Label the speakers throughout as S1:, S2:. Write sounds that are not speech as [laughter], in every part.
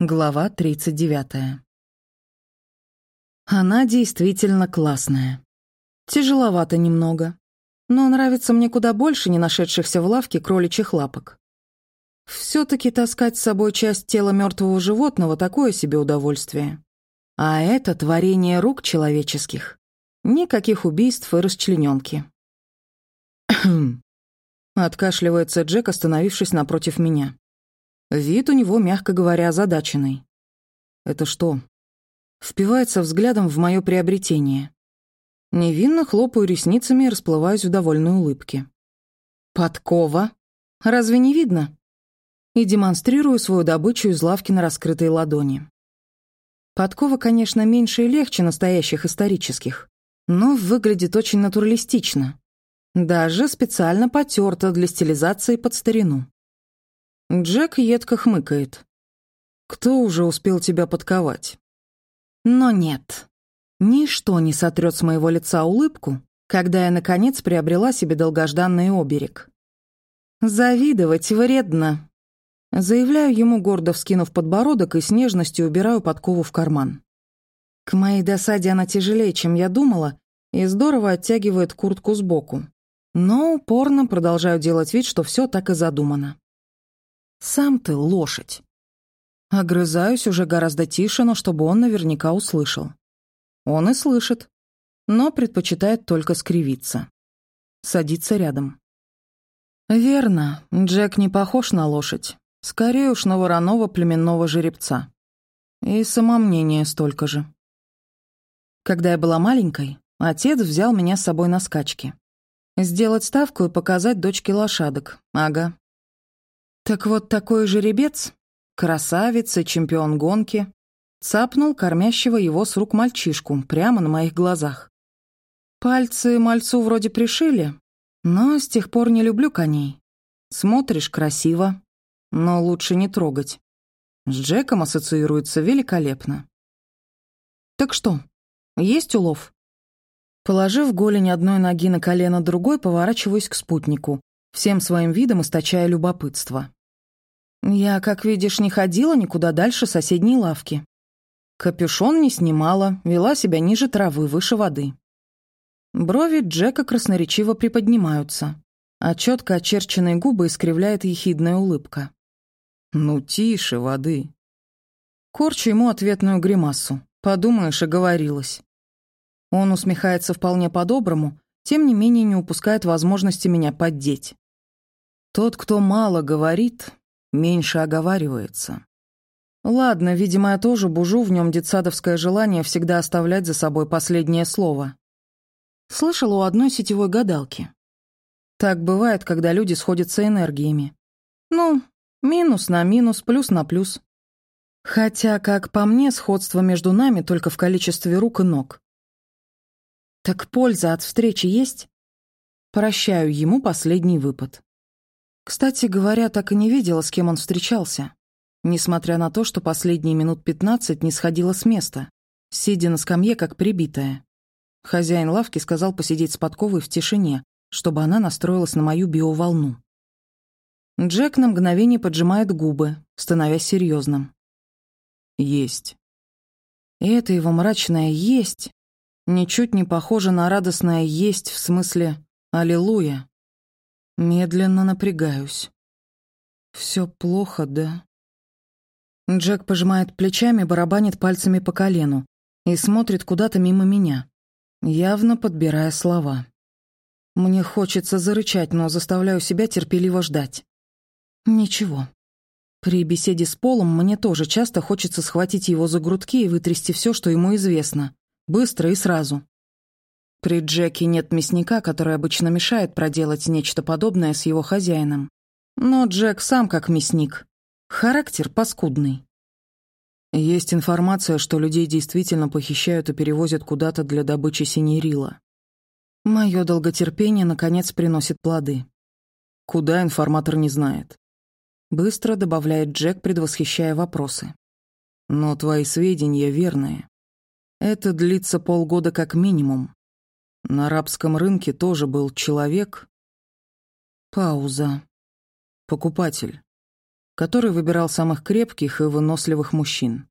S1: Глава 39. Она действительно классная. Тяжеловато немного, но нравится мне куда больше не нашедшихся в лавке кроличьих лапок. Все-таки таскать с собой часть тела мертвого животного — такое себе удовольствие. А это творение рук человеческих. Никаких убийств и расчлененки. [clears throat] Откашливается Джек, остановившись напротив меня. Вид у него, мягко говоря, озадаченный. Это что? Впивается взглядом в мое приобретение. Невинно хлопаю ресницами и расплываюсь в довольной улыбке. Подкова? Разве не видно? И демонстрирую свою добычу из лавки на раскрытой ладони. Подкова, конечно, меньше и легче настоящих исторических, но выглядит очень натуралистично. Даже специально потерта для стилизации под старину. Джек едко хмыкает. «Кто уже успел тебя подковать?» Но нет. Ничто не сотрет с моего лица улыбку, когда я, наконец, приобрела себе долгожданный оберег. «Завидовать вредно», Заявляю ему, гордо вскинув подбородок и с нежностью убираю подкову в карман. К моей досаде она тяжелее, чем я думала, и здорово оттягивает куртку сбоку. Но упорно продолжаю делать вид, что все так и задумано. Сам ты лошадь. Огрызаюсь уже гораздо тише, но чтобы он наверняка услышал. Он и слышит, но предпочитает только скривиться. Садится рядом. Верно, Джек не похож на лошадь. Скорее уж на вороного племенного жеребца. И самомнение столько же. Когда я была маленькой, отец взял меня с собой на скачки. Сделать ставку и показать дочке лошадок. Ага, так вот такой жеребец, красавец и чемпион гонки, цапнул кормящего его с рук мальчишку прямо на моих глазах. Пальцы мальцу вроде пришили, но с тех пор не люблю коней. Смотришь красиво, но лучше не трогать. С Джеком ассоциируется великолепно. Так что, есть улов? Положив голень одной ноги на колено другой, поворачиваюсь к спутнику, всем своим видом источая любопытство. Я, как видишь, не ходила никуда дальше соседней лавки. Капюшон не снимала, вела себя ниже травы, выше воды. Брови Джека красноречиво приподнимаются, а четко очерченные губы искривляет ехидная улыбка. «Ну, тише воды». Корчу ему ответную гримасу. Подумаешь, оговорилась. Он усмехается вполне по-доброму, тем не менее не упускает возможности меня поддеть. Тот, кто мало говорит, меньше оговаривается. Ладно, видимо, я тоже бужу в нем детсадовское желание всегда оставлять за собой последнее слово. Слышал у одной сетевой гадалки. Так бывает, когда люди сходятся энергиями. Ну, минус на минус, плюс на плюс. Хотя, как по мне, сходство между нами только в количестве рук и ног. Так польза от встречи есть? Прощаю ему последний выпад. Кстати говоря, так и не видела, с кем он встречался. Несмотря на то, что последние минут пятнадцать не сходила с места, сидя на скамье, как прибитая. Хозяин лавки сказал посидеть с подковой в тишине, чтобы она настроилась на мою биоволну. Джек на мгновение поджимает губы, становясь серьезным. «Есть». И это его мрачное «есть» ничуть не похоже на радостное «есть» в смысле «Аллилуйя». Медленно напрягаюсь. Все плохо, да? Джек пожимает плечами, барабанит пальцами по колену и смотрит куда-то мимо меня, явно подбирая слова. Мне хочется зарычать, но заставляю себя терпеливо ждать. Ничего. При беседе с Полом мне тоже часто хочется схватить его за грудки и вытрясти все, что ему известно. Быстро и сразу. При Джеке нет мясника, который обычно мешает проделать нечто подобное с его хозяином. Но Джек сам как мясник. Характер паскудный. Есть информация, что людей действительно похищают и перевозят куда-то для добычи синерила. Мое долготерпение, наконец, приносит плоды. Куда информатор не знает. Быстро добавляет Джек, предвосхищая вопросы. Но твои сведения верные. Это длится полгода как минимум. На арабском рынке тоже был человек. Пауза. Покупатель. который выбирал самых крепких и выносливых мужчин.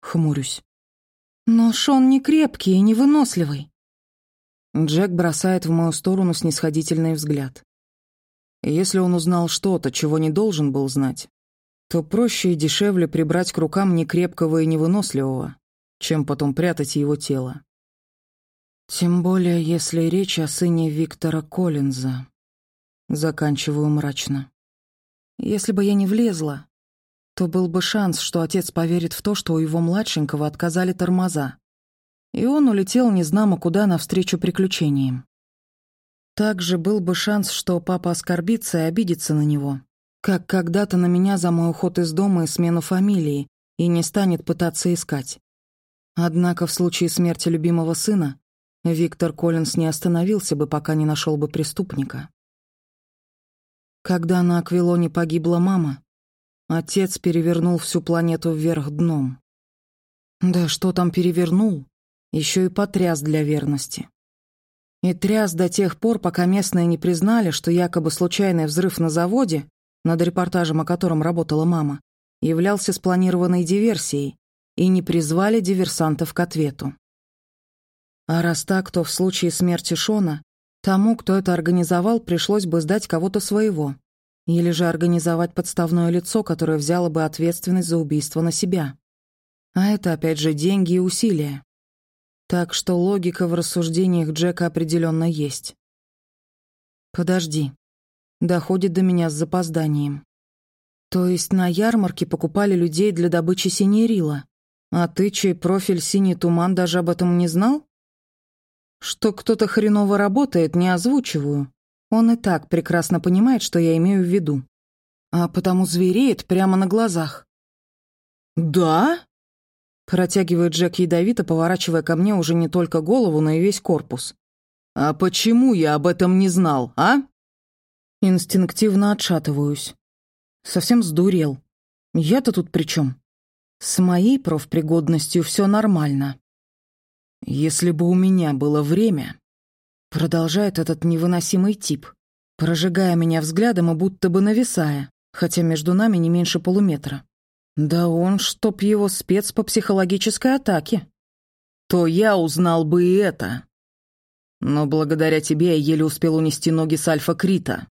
S1: Хмурюсь.
S2: «Но Шон не крепкий и не выносливый».
S1: Джек бросает в мою сторону снисходительный взгляд. Если он узнал что-то, чего не должен был знать, то проще и дешевле прибрать к рукам некрепкого и невыносливого, чем потом прятать его тело. Тем более, если речь о сыне Виктора Коллинза. Заканчиваю мрачно. Если бы я не влезла, то был бы шанс, что отец поверит в то, что у его младшенького отказали тормоза. И он улетел незнамо куда навстречу приключениям. Также был бы шанс, что папа оскорбится и обидится на него, как когда-то на меня за мой уход из дома и смену фамилии, и не станет пытаться искать. Однако в случае смерти любимого сына Виктор Коллинс не остановился бы, пока не нашел бы преступника. Когда на Аквилоне погибла мама, отец перевернул всю планету вверх дном. Да что там перевернул? Еще и потряс для верности. И тряс до тех пор, пока местные не признали, что якобы случайный взрыв на заводе, над репортажем о котором работала мама, являлся спланированной диверсией, и не призвали диверсантов к ответу. А раз так, то в случае смерти Шона тому, кто это организовал, пришлось бы сдать кого-то своего. Или же организовать подставное лицо, которое взяло бы ответственность за убийство на себя. А это, опять же, деньги и усилия. Так что логика в рассуждениях Джека определенно есть. Подожди. Доходит до меня с запозданием. То есть на ярмарке покупали людей для добычи синерила, а ты, чей профиль «Синий туман», даже об этом не знал? Что кто-то хреново работает, не озвучиваю. Он и так прекрасно понимает, что я имею в виду. А потому звереет прямо на глазах. «Да?» Протягивает Джек ядовито, поворачивая ко мне уже не только голову, но и весь корпус. «А почему я об этом не знал, а?» Инстинктивно отшатываюсь. Совсем сдурел. Я-то тут при чем? С моей профпригодностью все нормально. «Если бы у меня было время...» Продолжает этот невыносимый тип, прожигая меня взглядом и будто бы нависая, хотя между нами не меньше полуметра. Да он, чтоб его спец по психологической атаке. То я узнал бы и это. Но благодаря тебе я еле успел унести ноги с Альфа-Крита.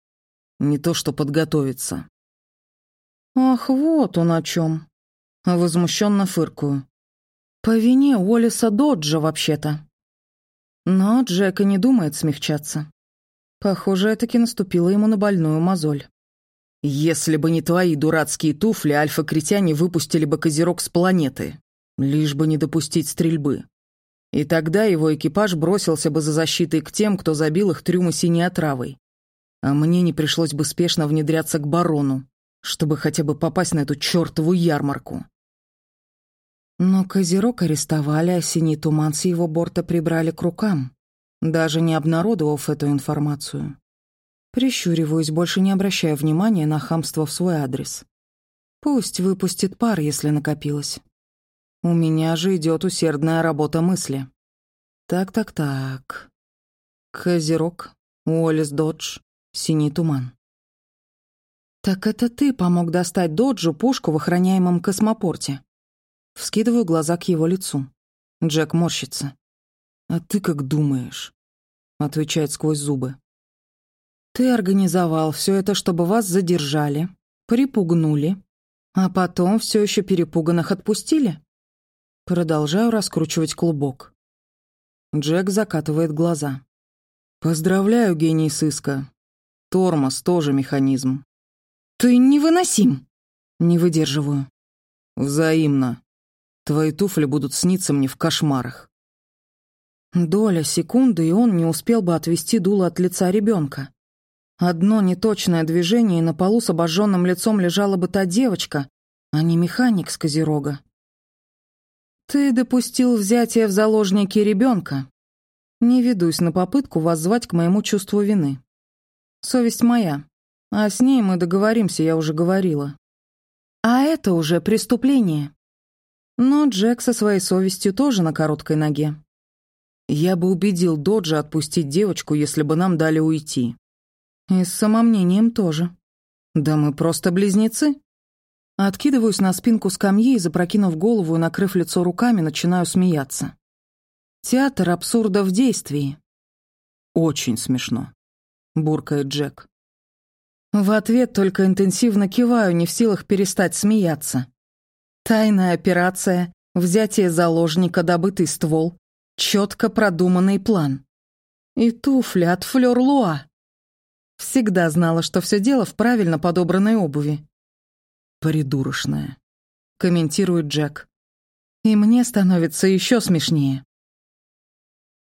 S1: Не то что подготовиться. Ах, вот он о чем. Возмущенно фыркую. По вине Уоллеса Доджа, вообще-то. Но Джек и не думает смягчаться. Похоже, таки наступила ему на больную мозоль. «Если бы не твои дурацкие туфли, альфа-критяне выпустили бы козерог с планеты, лишь бы не допустить стрельбы. И тогда его экипаж бросился бы за защитой к тем, кто забил их трюмы синей отравой. А мне не пришлось бы спешно внедряться к барону, чтобы хотя бы попасть на эту чертову ярмарку. Но Козерог арестовали, а синий туман с его борта прибрали к рукам, даже не обнародовав эту информацию. Прищуриваюсь, больше не обращая внимания на хамство в свой адрес. Пусть выпустит пар, если накопилось. У меня же идет усердная работа мысли. Так-так-так. Козерог, Уоллес Додж, Синий туман. «Так это ты помог достать Доджу пушку в охраняемом космопорте?» Вскидываю глаза к его лицу. Джек морщится. «А ты как думаешь?» Отвечает сквозь зубы. «Ты организовал все это, чтобы вас задержали, припугнули, а потом все еще перепуганных отпустили?» Продолжаю раскручивать клубок. Джек закатывает глаза. «Поздравляю, гений сыска. Тормоз тоже механизм». «Ты невыносим!» Не выдерживаю. «Взаимно. Твои туфли будут сниться мне в кошмарах. Доля секунды, и он не успел бы отвести дуло от лица ребенка. Одно неточное движение, и на полу с обожженным лицом лежала бы та девочка, а не механик с Козерога. Ты допустил взятие в заложники ребенка. Не ведусь на попытку воззвать к моему чувству вины. Совесть моя, а с ней мы договоримся, я уже говорила. А это уже преступление. Но Джек со своей совестью тоже на короткой ноге. Я бы убедил Доджа отпустить девочку, если бы нам дали уйти. И с самомнением тоже. Да мы просто близнецы. Откидываюсь на спинку скамьи и, запрокинув голову и накрыв лицо руками, начинаю смеяться. Театр абсурда в действии. «Очень смешно», — буркает Джек. В ответ только интенсивно киваю, не в силах перестать смеяться. Тайная операция, взятие заложника, добытый ствол, четко продуманный план. И туфли от Флёр Луа. Всегда знала, что все дело в правильно подобранной обуви. «Придурочная», — комментирует Джек. И мне становится еще смешнее.